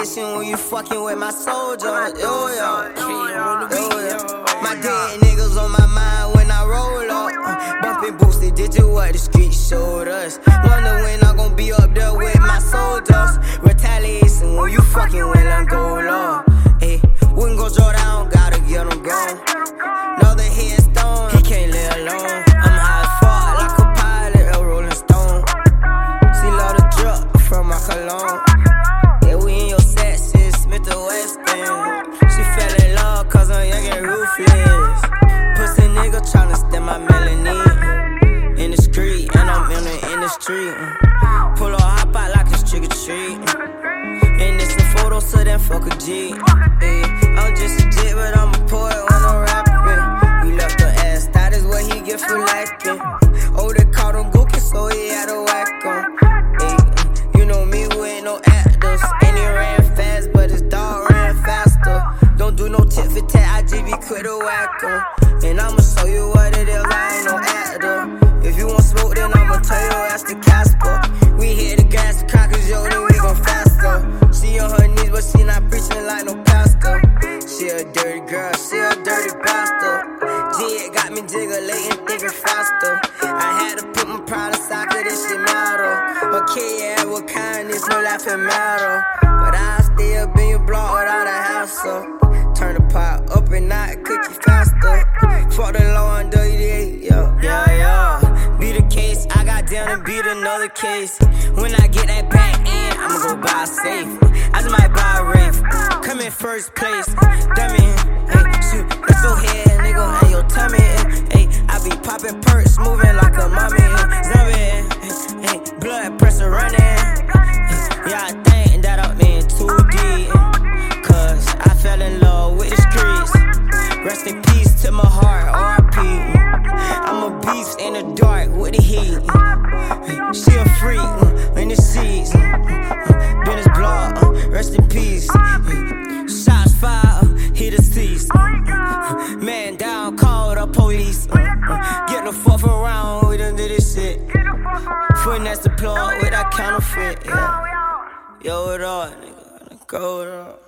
Retaliation when you fucking with my soldiers. Yo, yo, yo, yo. My dead niggas on my mind when I roll up. Bumping boosted, did you what the street showed us? Wonder when cause I'm young and ruthless. Pussy nigga tryna steal my melanin. In the street, and I'm in the industry. Mm. Pull a hop out like it's trick or treat. Mm. And it's a photo, so then fuck a G. Ay, I'm just a jit, but I'm a poet when I'm rapping. We left the ass, that is what he get for lacking. To whack him. And I'ma show you what it is, I ain't no actor. If you want smoke, then I'ma tell you ask the Casper. We hit the gas, the crackers, yo, then we gon' faster. She on her knees, but she not preaching like no pastor. She a dirty girl, she a dirty bastard. G got me jiggling, thinking faster. I had to put my pride aside, cause this shit matter. Okay, yeah, what kind kindness, no laughing matter. But I still be a block without a hassle. And beat another case. When I get that back in, I'ma go buy a safe. I just might buy a Wraith. Come in first place. Dummy, hey, shoot, that's your head, nigga, and your tummy. Hey, I be popping perks, moving like a mummy. Zombie, hey, blood pressure running. Uh, in the seats. Uh, uh, uh, Been his blood, uh, rest in peace. Uh, shots fired, hit the cease. Man down, call the police. Get the fuck around, we done did this shit. Finesse the plug with that counterfeit, yeah. Yo, what up, nigga? Go, what up?